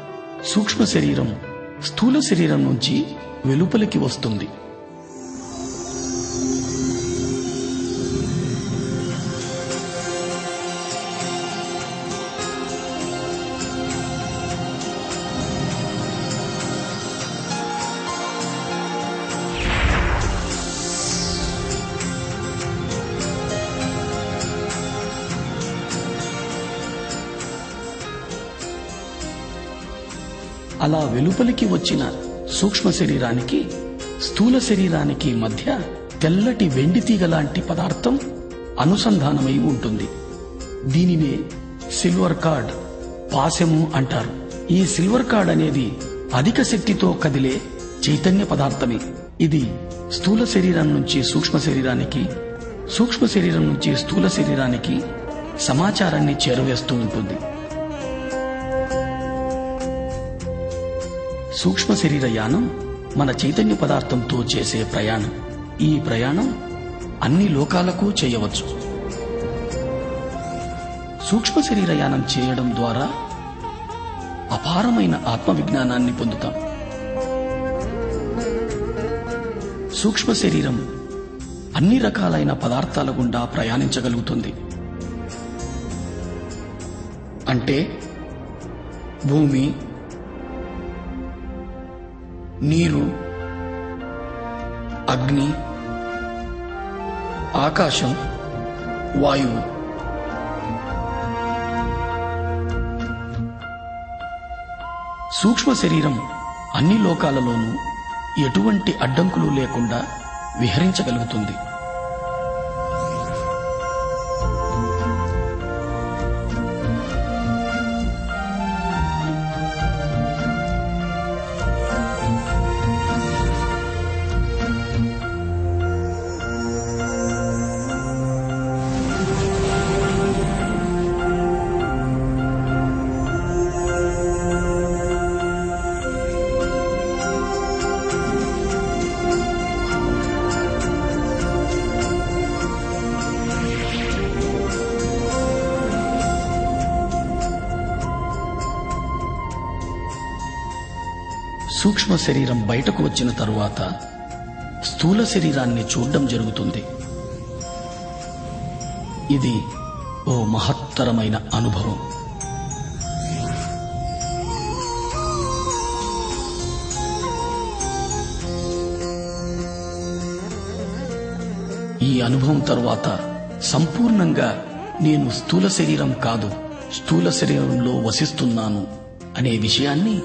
సూక్ష్మ శరీరం స్థూల శరీరం నుంచి వెలుపలికి వస్తుంది. అలా వెలుపలికి వచ్చిన సూక్ష్మ శరీరానికి స్థూల శరీరానికి మధ్య తెల్లటి వెండి తీగ లాంటి పదార్థం అనుసంధానమై ఉంటుంది. దీనినే సిల్వర్ కార్డ్ పాశము అంటారు. ఈ సిల్వర్ కార్డ్ అనేది అధిక శక్తితో కదిలే చైతన్య పదార్థమే. ఇది స్థూల శరీరం నుంచి సూక్ష్మ శరీరానికి సూక్ష్మ శరీరం నుంచి స్థూల శరీరానికి సమాచారాన్ని చేరవేస్తూ ఉంటుంది. సూక్ష్మ శరీర యానం మన చైతన్య పదార్థంతో చేసే ప్రయాణం. ఈ ప్రయాణం అన్ని లోకాలకు చేయవచ్చు. సూక్ష్మ శరీర యానం చేయడం ద్వారా అపారమైన ఆత్మ విజ్ఞానాన్ని పొందుతాం. సూక్ష్మ శరీరం అన్ని రకాలైన పదార్థాల గుండా ప్రయాణించగలుగుతుంది. అంటే భూమి నీరు అగ్ని ఆకాశం వాయువు. సూక్ష్మ శరీరం అన్ని లోకాలలోనూ ఎటువంటి అడ్డంకులు లేకుండా విహరించగలుగుతుంది. శరీరం బయటకు వచ్చిన తరువాత స్థూల శరీరాన్ని చూడడం జరుగుతుంది. ఇది ఓ మహత్తరమైన అనుభవం. ఈ అనుభవం తరువాత సంపూర్ణంగా నేను స్థూల శరీరం కాదు స్థూల శరీరంలో వసిస్తున్నాను అనే విషయాన్ని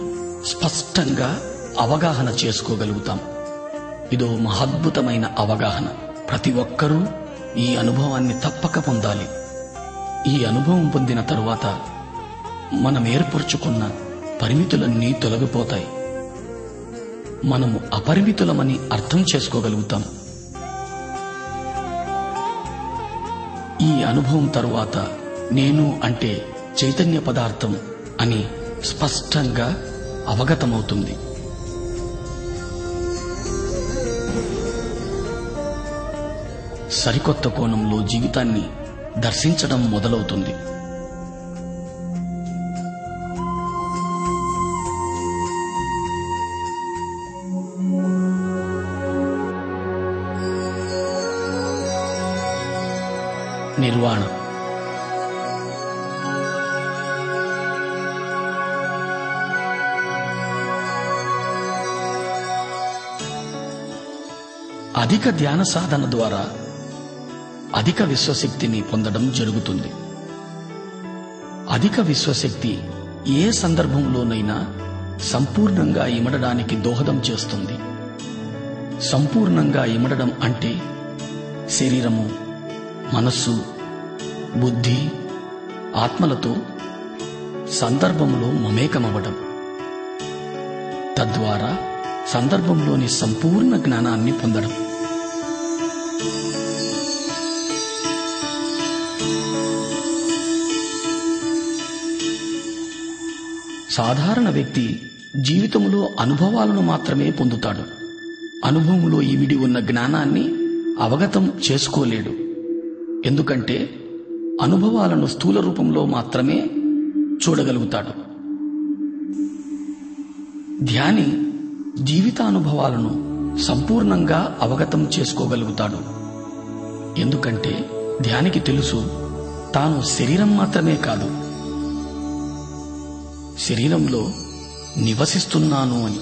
స్పష్టంగా అవగాహన చేసుకోగలుగుతాం. ఇదో మహద్భుతమైన అవగాహన. ప్రతి ఒక్కరూ ఈ అనుభవాన్ని తప్పక పొందాలి. ఈ అనుభవం పొందిన తరువాత మనం ఏర్పరచుకున్న పరిమితులన్నీ తొలగిపోతాయి. మనము అపరిమితులమని అర్థం చేసుకోగలుగుతాం. ఈ అనుభవం తరువాత నేను అంటే చైతన్య పదార్థం అని స్పష్టంగా అవగతమవుతుంది. సరికొత్త కోణంలో జీవితాన్ని దర్శించడం మొదలవుతుంది. నిర్వాణ. అధిక ధ్యాన సాధన ద్వారా అధిక విశ్వశక్తిని పొందడం జరుగుతుంది. అధిక విశ్వశక్తి ఏ సందర్భంలోనైనా సంపూర్ణంగా ఇమడడానికి దోహదం చేస్తుంది. సంపూర్ణంగా ఇమడడం అంటే శరీరము మనస్సు బుద్ధి ఆత్మలతో సందర్భంలో మమేకమవ్వడం. తద్వారా సందర్భంలోని సంపూర్ణ జ్ఞానాన్ని పొందడం. సాధారణ వ్యక్తి జీవితంలో అనుభవాలను మాత్రమే పొందుతాడు. అనుభవంలో ఇమిడి ఉన్న జ్ఞానాన్ని అవగతం చేసుకోలేడు. ఎందుకంటే అనుభవాలను స్థూల రూపంలో మాత్రమే చూడగలుగుతాడు. ధ్యాని జీవితానుభవాలను సంపూర్ణంగా అవగతం చేసుకోగలుగుతాడు. ఎందుకంటే ధ్యానికి తెలుసు తాను శరీరం మాత్రమే కాదు శరీరంలో నివసిస్తున్నాను అని.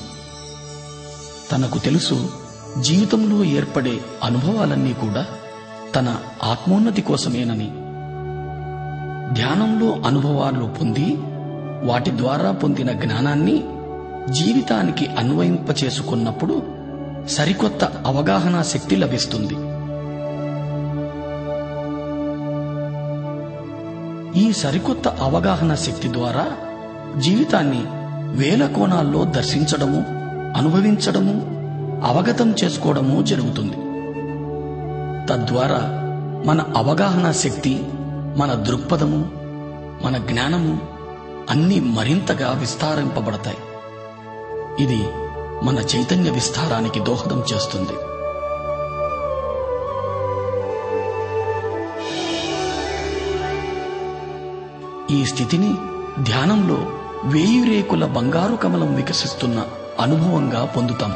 తనకు తెలుసు జీవితంలో ఏర్పడే అనుభవాలన్నీ కూడా తన ఆత్మోన్నతి కోసమేనని. ధ్యానంలో అనుభవాలు పొంది వాటి ద్వారా పొందిన జ్ఞానాన్ని జీవితానికి అన్వయింపచేసుకున్నప్పుడు సరికొత్త అవగాహన శక్తి లభిస్తుంది. ఈ సరికొత్త అవగాహన శక్తి ద్వారా జీవితాన్ని వేల కోణాల్లో దర్శించడము అనుభవించడము అవగతం చేసుకోవడము జరుగుతుంది. తద్వారా మన అవగాహన శక్తి మన దృక్పథము మన జ్ఞానము అన్నీ మరింతగా విస్తారింపబడతాయి. ఇది మన చైతన్య విస్తారానికి దోహదం చేస్తుంది. ఈ స్థితిని ధ్యానంలో వేయి రేకుల బంగారు కమలం వికసిస్తున్న అనుభవంగా పొందుతాం.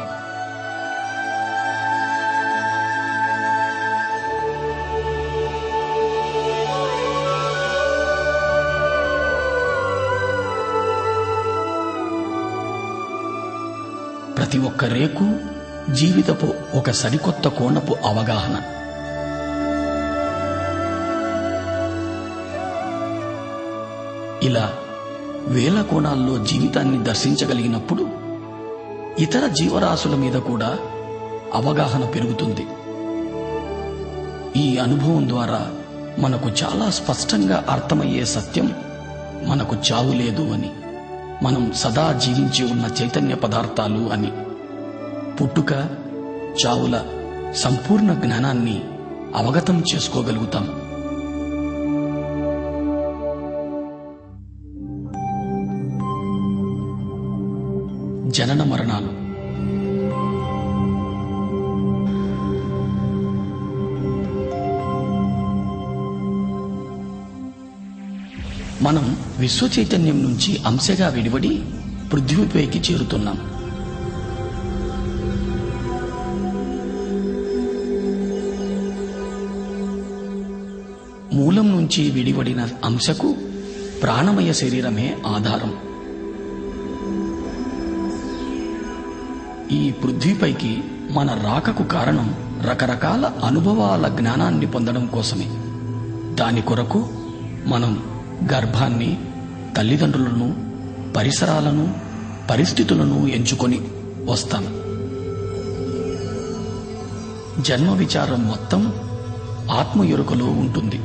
ప్రతి ఒక్క రేకు జీవితపు ఒక సరికొత్త కోణపు అవగాహన. ఇలా వేల కోణాల్లో జీవితాన్ని దర్శించగలిగినప్పుడు ఇతర జీవరాశుల మీద కూడా అవగాహన పెరుగుతుంది. ఈ అనుభవం ద్వారా మనకు చాలా స్పష్టంగా అర్థమయ్యే సత్యం మనకు చావు లేదు అని మనం సదా జీవించి ఉన్న చైతన్య పదార్థాలు అని. పుట్టుక చావుల సంపూర్ణ జ్ఞానాన్ని అవగతం చేసుకోగలుగుతాం. జనన మరణాలు. మనం విశ్వ చైతన్యం నుంచి అంశగా విడివడి పృథ్వీపైకి చేరుతున్నాం. మూలం నుంచి విడివడిన అంశకు ప్రాణమయ శరీరమే ఆధారం. ఈ పృథ్వీపైకి మన రాకకు కారణం రకరకాల అనుభవాల జ్ఞానాన్ని పొందడం కోసమే. దాని కొరకు మనం గర్భాన్ని తల్లిదండ్రులను పరిసరాలను పరిస్థితులను ఎంచుకొని వస్తాం. జన్మ విచారం మొత్తం ఆత్మ ఎరుకలో ఉంటుంది.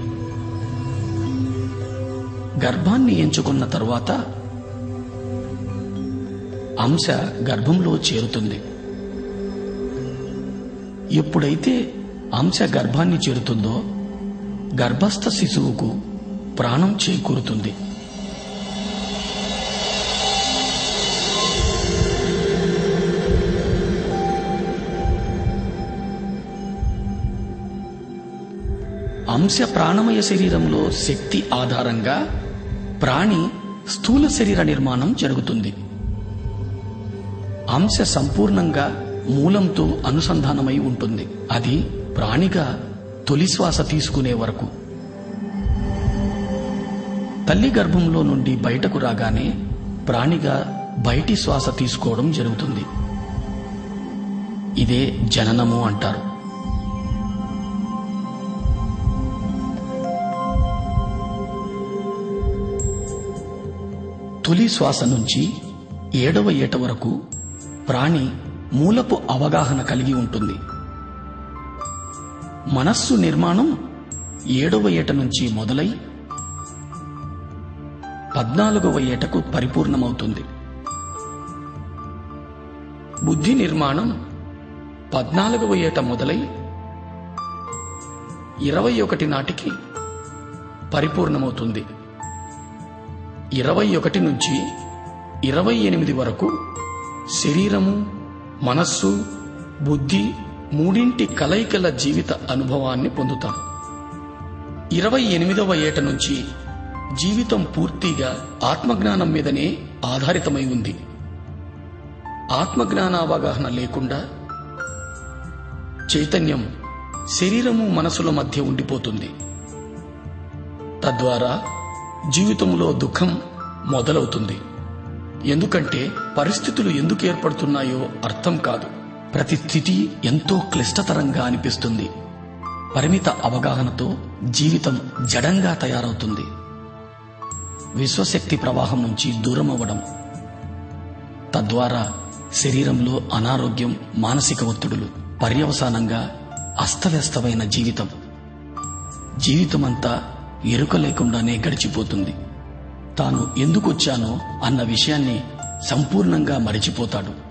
గర్భాన్ని ఎంచుకున్న తరువాత అంశ గర్భంలో చేరుతుంది. ఎప్పుడైతే అంశ గర్భాన్ని చేరుతుందో గర్భస్థ శిశువుకు ప్రాణం చేకూరుతుంది. అంశ ప్రాణమయ శరీరంలో శక్తి ఆధారంగా ప్రాణి స్థూల శరీర నిర్మాణం జరుగుతుంది. అంశ సంపూర్ణంగా మూలంతో అనుసంధానమై ఉంటుంది. అది ప్రాణిగా తొలి శ్వాస తీసుకునే వరకు. తల్లి గర్భంలో నుండి బయటకు రాగానే ప్రాణిగా బయటి శ్వాస తీసుకోవడం జరుగుతుంది. ఇదే జననము అంటారు. తొలి శ్వాస నుంచి ఏడవ ఏట వరకు ప్రాణి మూలపు అవగాహన కలిగి ఉంటుంది. మనస్సు నిర్మాణం ఏడవ ఏట నుంచి మొదలై పద్నాలుగవ ఏటకు పరిపూర్ణమవుతుంది. బుద్ధి నిర్మాణం పద్నాలుగవ ఏట మొదలై ఇరవై ఒకటి నాటికి పరిపూర్ణమవుతుంది. ఇరవై ఒకటి నుంచి ఇరవై ఎనిమిది వరకు శరీరము మనస్సు బుద్ధి మూడింటి కలయికల జీవిత అనుభవాన్ని పొందుతాం ఇరవై ఎనిమిదవ ఏట నుంచి జీవితం పూర్తిగా ఆత్మజ్ఞానం మీదనే ఆధారితమై ఉంది. ఆత్మజ్ఞానావగాహన లేకుండా చైతన్యం శరీరము మనసుల మధ్య ఉండిపోతుంది. తద్వారా జీవితంలో దుఃఖం మొదలవుతుంది. ఎందుకంటే పరిస్థితులు ఎందుకు ఏర్పడుతున్నాయో అర్థం కాదు. ప్రతి స్థితి ఎంతో క్లిష్టతరంగా అనిపిస్తుంది. పరిమిత అవగాహనతో జీవితం జడంగా తయారవుతుంది. విశ్వశక్తి ప్రవాహం నుంచి దూరం అవ్వడం తద్వారా శరీరంలో అనారోగ్యం మానసిక ఒత్తిడులు పర్యవసానంగా అస్తవ్యస్తమైన జీవితం. జీవితమంతా ఎరుక లేకుండానే గడిచిపోతుంది. తాను ఎందుకొచ్చానో అన్న విషయాన్ని సంపూర్ణంగా మరిచిపోతాడు.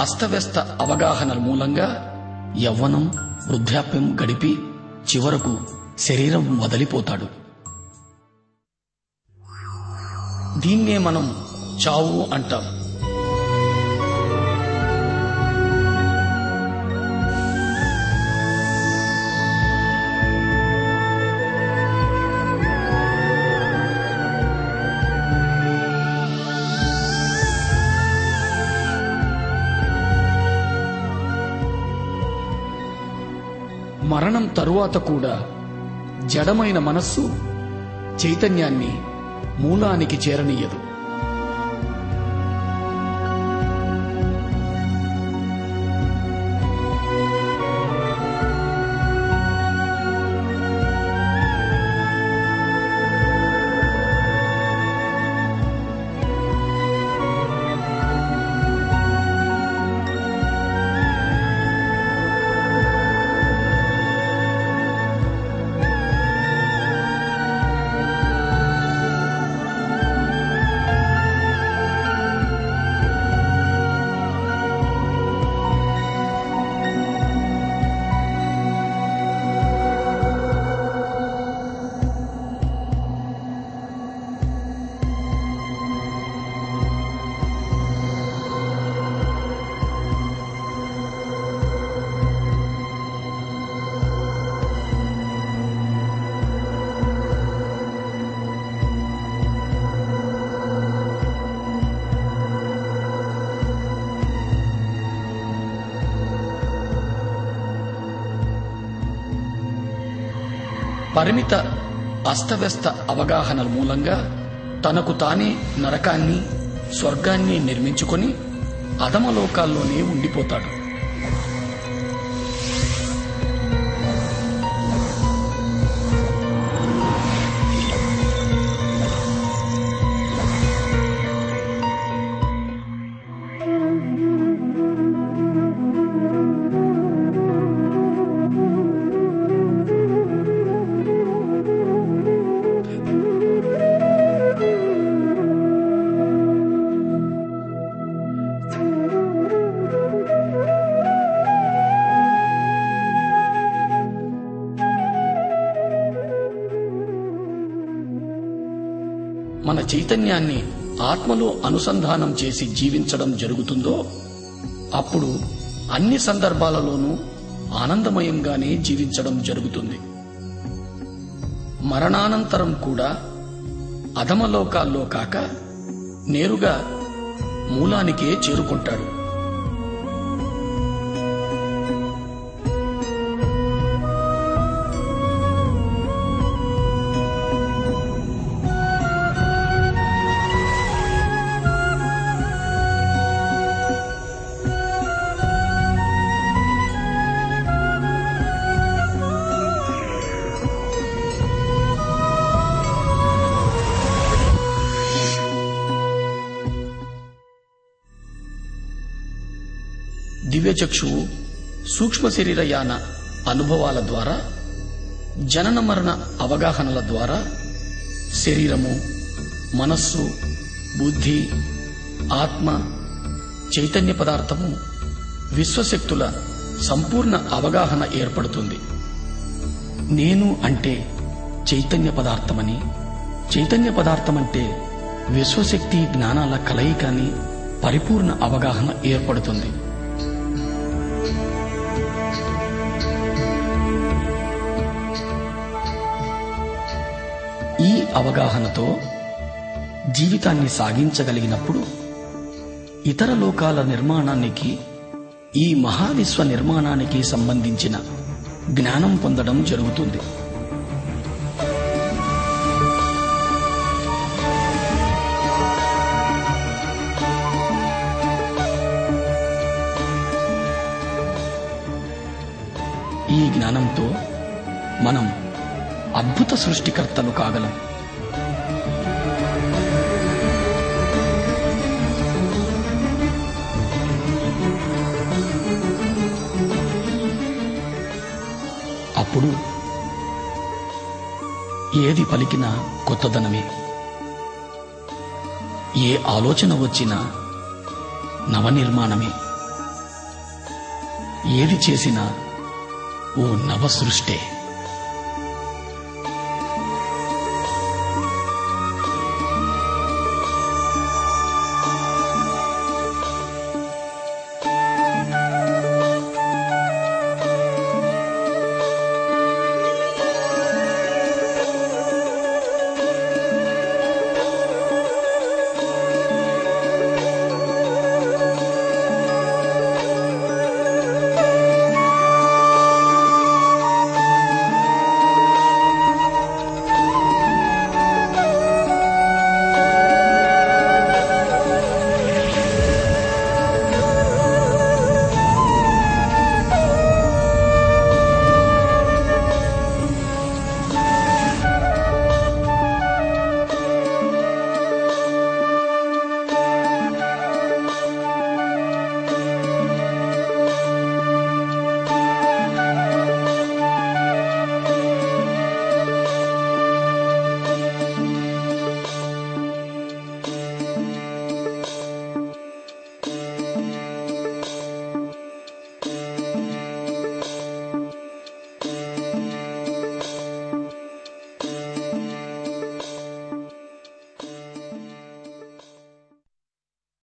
అస్తవ్యస్త అవగాహనల మూలంగా యవ్వనం వృద్ధాప్యం గడిపి చివరకు శరీరం వదిలిపోతాడు. దీన్నే మనం చావు అంటాం. తరువాత కూడా జడమైన మనస్సు చైతన్యాన్ని మూలానికి చేరనీయదు. పరిమిత అస్తవ్యస్త అవగాహనల మూలంగా తనకు తానే నరకాన్ని స్వర్గాన్ని నిర్మించుకొని అధమలోకాల్లోనే ఉండిపోతాడు. చైతన్యాన్ని ఆత్మలో అనుసంధానం చేసి జీవించడం జరుగుతుందో అప్పుడు అన్ని సందర్భాలలోనూ ఆనందమయంగానే జీవించడం జరుగుతుంది. మరణానంతరం కూడా అధమలోకాల్లో కాక నేరుగా మూలానికే చేరుకుంటాడు. దివ్యచక్షువు సూక్ష్మ శరీర యాన అనుభవాల ద్వారా జనన మరణ అవగాహనల ద్వారా శరీరము మనస్సు బుద్ధి ఆత్మ చైతన్య పదార్థము విశ్వశక్తుల సంపూర్ణ అవగాహన ఏర్పడుతుంది. నేను అంటే చైతన్య పదార్థమని చైతన్య పదార్థమంటే విశ్వశక్తి జ్ఞానాల కలయికని పరిపూర్ణ అవగాహన ఏర్పడుతుంది. అవగాహనతో జీవితాన్ని సాగించగలిగినప్పుడు ఇతర లోకాల నిర్మాణానికి ఈ మహావిశ్వ నిర్మాణానికి సంబంధించిన జ్ఞానం పొందడం జరుగుతుంది. ఈ జ్ఞానంతో మనం అద్భుత సృష్టికర్తలు కాగలం. పలికినా కొత్తదనమే. ఏ ఆలోచన వచ్చినా నవనిర్మాణమే. ఏది చేసినా ఓ నవ సృష్టే